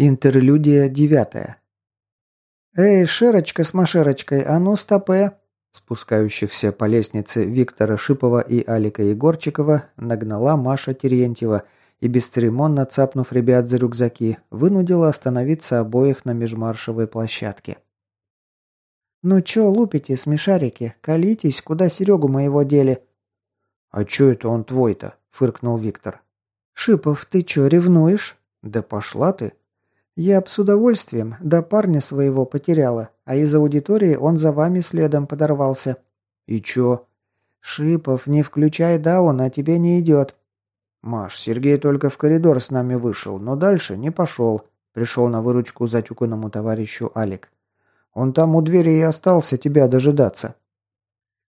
Интерлюдия девятая. «Эй, Шерочка с Машерочкой, а ну стопе!» Спускающихся по лестнице Виктора Шипова и Алика Егорчикова нагнала Маша Терентьева и, бесцеремонно цапнув ребят за рюкзаки, вынудила остановиться обоих на межмаршевой площадке. «Ну чё лупите, смешарики? Колитесь, куда Серегу моего дели?» «А чё это он твой-то?» – фыркнул Виктор. «Шипов, ты чё, ревнуешь?» «Да пошла ты!» «Я б с удовольствием, да парня своего потеряла, а из аудитории он за вами следом подорвался». «И чё?» «Шипов, не включай даун, а тебе не идет». «Маш, Сергей только в коридор с нами вышел, но дальше не пошел», — пришел на выручку затюканному товарищу Алик. «Он там у двери и остался тебя дожидаться».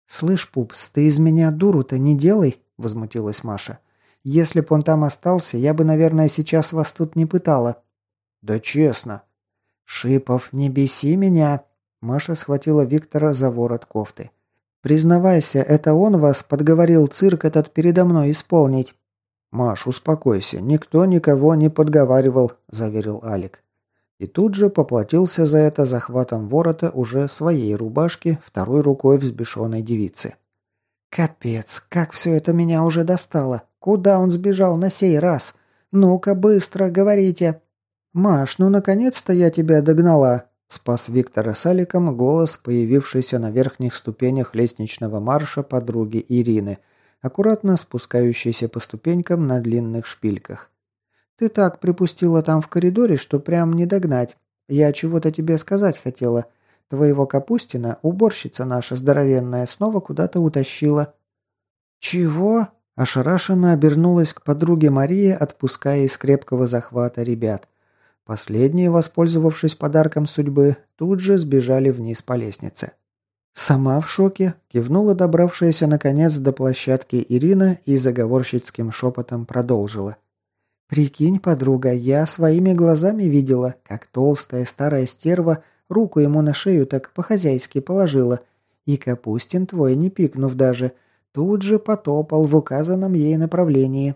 «Слышь, Пупс, ты из меня дуру-то не делай», — возмутилась Маша. «Если б он там остался, я бы, наверное, сейчас вас тут не пытала». «Да честно». «Шипов, не беси меня!» Маша схватила Виктора за ворот кофты. «Признавайся, это он вас подговорил цирк этот передо мной исполнить?» «Маш, успокойся, никто никого не подговаривал», – заверил Алик. И тут же поплатился за это захватом ворота уже своей рубашки второй рукой взбешенной девицы. «Капец, как все это меня уже достало! Куда он сбежал на сей раз? Ну-ка, быстро, говорите!» «Маш, ну наконец-то я тебя догнала!» Спас Виктора с Аликом голос, появившийся на верхних ступенях лестничного марша подруги Ирины, аккуратно спускающейся по ступенькам на длинных шпильках. «Ты так припустила там в коридоре, что прям не догнать. Я чего-то тебе сказать хотела. Твоего Капустина уборщица наша здоровенная снова куда-то утащила». «Чего?» – ошарашенно обернулась к подруге Мария, отпуская из крепкого захвата ребят – Последние, воспользовавшись подарком судьбы, тут же сбежали вниз по лестнице. Сама в шоке, кивнула добравшаяся наконец до площадки Ирина и заговорщицким шепотом продолжила. «Прикинь, подруга, я своими глазами видела, как толстая старая стерва руку ему на шею так по-хозяйски положила, и Капустин твой, не пикнув даже, тут же потопал в указанном ей направлении».